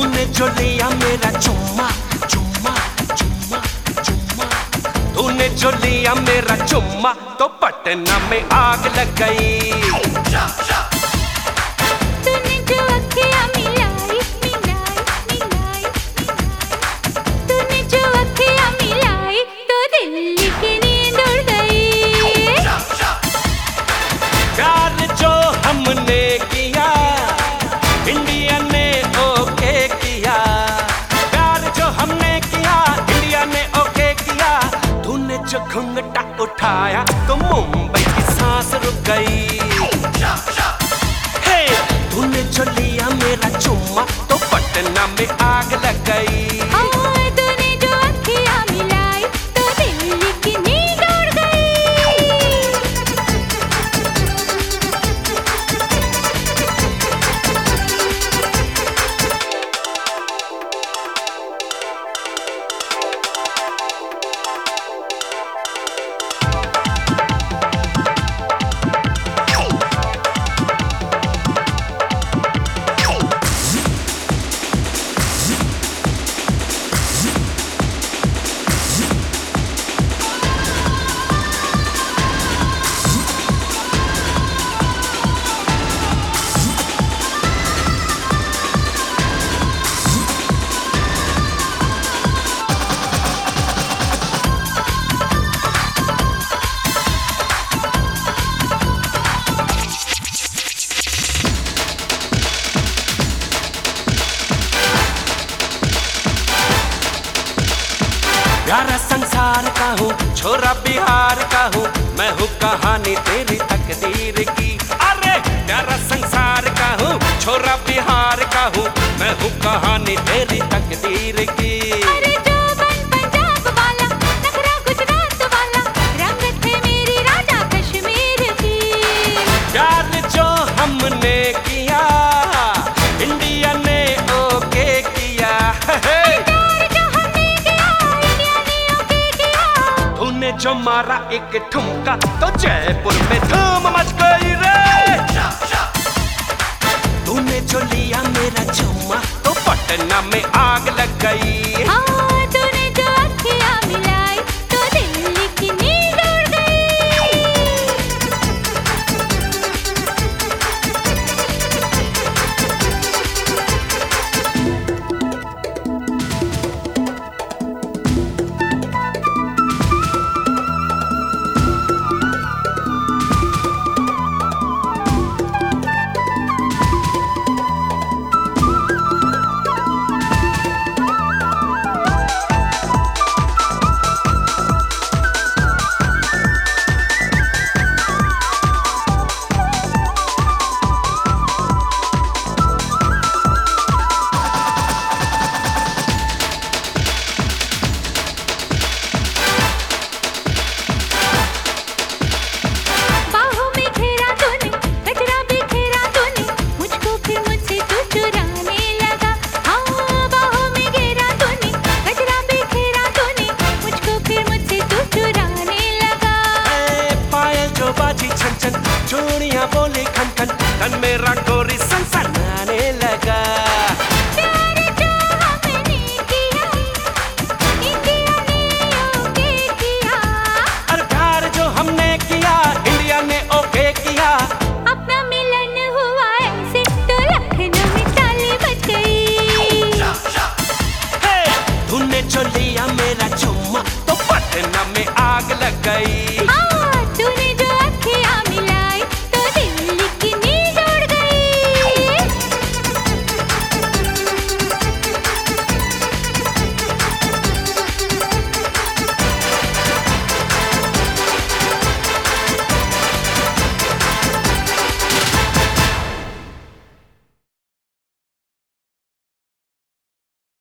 जो लिया मेरा चुम्मा चुम्मा चुम्मा चुम्मा। तूने जो लिया मेरा चुम्मा तो पटना में आग लग गई। तूने जो घुंघटा उठाया तो मुंबई प्यारा संसार का हूँ छोरा बिहार का हूँ। मैं हूँ कहानी तेरी तकदीर की। अरे प्यारा संसार का हूँ छोरा बिहार का हूँ। मैं हूँ कहानी तेरी तकदीर की। अरे जो जो मारा एक ठुमका तो जयपुर में धूम मच गई रे तूने जो लिया मेरा चुम्मा तो पटना में आग लग गई हाँ। तूने जो लिया मेरा चुम।